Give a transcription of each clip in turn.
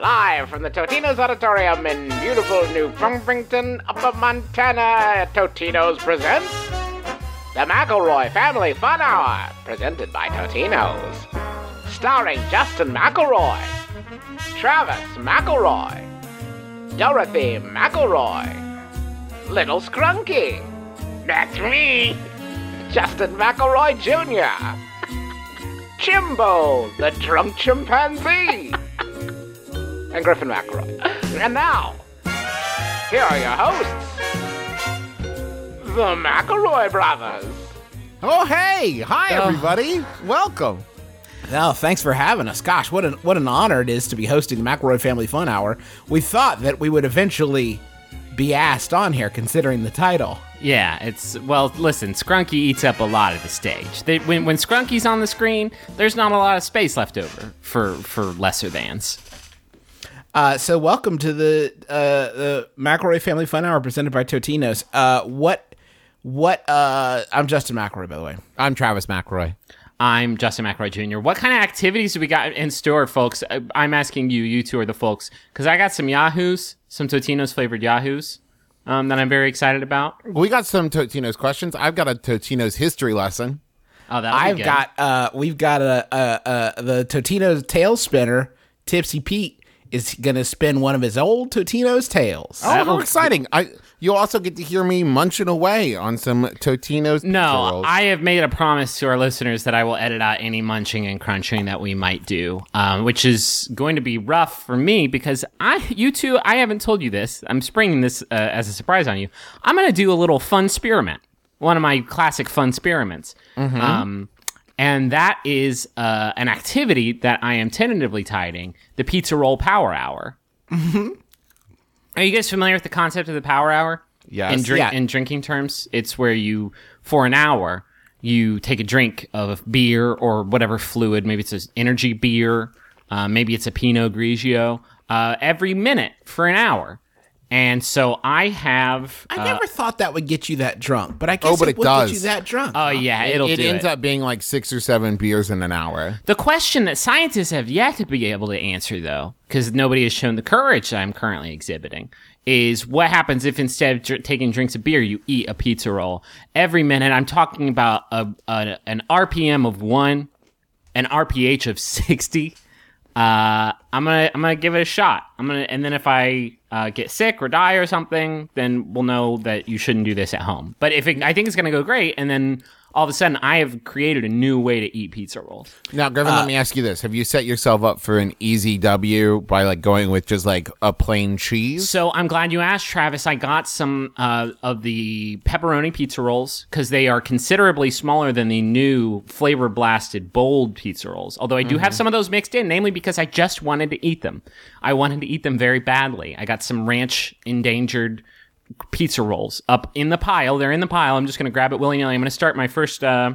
Live from the Totino's Auditorium in beautiful New Frumpington, Upper Montana, Totino's presents the McElroy Family Fun Hour, presented by Totino's. Starring Justin McElroy, Travis McElroy, Dorothy McElroy, Little Scrunky. That's me, Justin McElroy Jr. Chimbo, the drunk chimpanzee, and Griffin McElroy. And now, here are your hosts, the McElroy brothers. Oh, hey! Hi, Oh. everybody. Welcome. Well, thanks for having us. Gosh, what an what an honor it is to be hosting the McElroy Family Fun Hour. We thought that we would eventually be asked on here, considering the title. Yeah, it's well. Listen, Scrunky eats up a lot of the stage. They, when when Scrunky's on the screen, there's not a lot of space left over for for lesser thans. Uh, so, welcome to the uh, the McElroy Family Fun Hour presented by Totinos. Uh, what what? Uh, I'm Justin McElroy, by the way. I'm Travis McElroy. I'm Justin McElroy Jr. What kind of activities do we got in store, folks? I- I'm asking you. You two are the folks because I got some Yahoos, some Totino's flavored Yahoos um, that I'm very excited about. We got some Totino's questions. I've got a Totino's history lesson. Oh, that I've got uh, we've got a, a, a the Totino's tale spinner. Tipsy Pete is gonna spin one of his old Totino's tales. Oh, how exciting! I you'll also get to hear me munching away on some Totino's. No, pizza rolls. I have made a promise to our listeners that I will edit out any munching and crunching that we might do, um, which is going to be rough for me because I, you two, I haven't told you this. I'm springing this uh, as a surprise on you. I'm going to do a little fun experiment, one of my classic fun experiments. Um, and that is uh, an activity that I am tentatively titling the Pizza Roll Power Hour. Are you guys familiar with the concept of the Power Hour? Yes. In, drink, Yeah. in drinking terms, it's where you, for an hour, you take a drink of beer or whatever fluid. Maybe it's an energy beer. Uh, maybe it's a Pinot Grigio. Uh, every minute for an hour. And so I have. I uh, never thought that would get you that drunk, but I guess Oh, but it, it would does. get you that drunk. Oh yeah, it'll it do ends it. up being like six or seven beers in an hour. The question that scientists have yet to be able to answer, though, because nobody has shown the courage that I'm currently exhibiting, is what happens if instead of dr- taking drinks of beer, you eat a pizza roll every minute. I'm talking about a, a an RPM of one, an RPH of sixty. Uh, I'm gonna I'm gonna give it a shot. I'm gonna and then if I uh, get sick or die or something, then we'll know that you shouldn't do this at home. But if it, I think it's gonna go great, and then all of a sudden I have created a new way to eat pizza rolls. Now, Griffin, Uh, let me ask you this: Have you set yourself up for an easy W by like going with just like a plain cheese? So I'm glad you asked, Travis. I got some uh, of the pepperoni pizza rolls because they are considerably smaller than the new flavor blasted bold pizza rolls. Although I do have some of those mixed in, namely because I just wanted to eat them. I wanted to eat them very badly. I got some ranch endangered pizza rolls up in the pile. They're in the pile. I'm just going to grab it willy nilly. I'm going to start my first uh,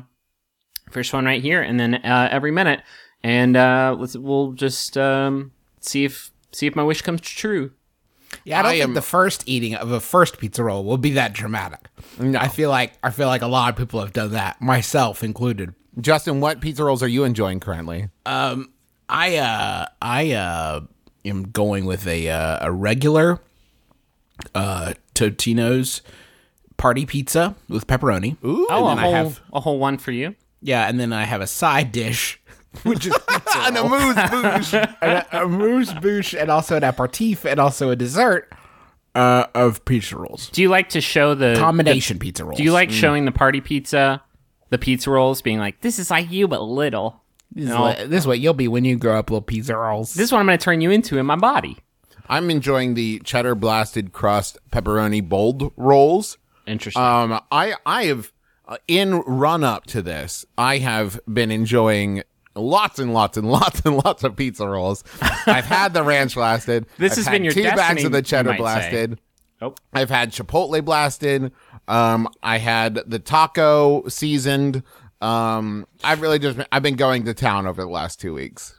first one right here, and then uh, every minute, and uh, let's we'll just um, see if see if my wish comes true. yeah, I don't I think am- the first eating of a first pizza roll will be that dramatic. I feel like I feel like a lot of people have done that, myself included. Justin, what pizza rolls are you enjoying currently? Um, I uh I uh am going with a uh, a regular uh Totino's party pizza with pepperoni. Ooh, Oh, a whole I have a whole one for you. yeah, and then I have a side dish, which is pizza An amuse bouche. and a, a mousse bouche, and also an aperitif, and also a dessert uh, of pizza rolls. Do you like to show the Combination pizza rolls. Do you like showing the party pizza, the pizza rolls, being like, "This is like you but little." This is, what, this is what you'll be when you grow up, little pizza rolls. This is what I'm going to turn you into in my body. I'm enjoying the cheddar blasted crust pepperoni bold rolls. Interesting. Um, I I have uh, in run up to this, I have been enjoying lots and lots and lots and lots of pizza rolls. I've had the ranch blasted. This I've has been your two bags of the cheddar say. blasted. oh, I've had chipotle blasted. Um, I had the taco seasoned. Um, I've really just been, I've been going to town over the last two weeks.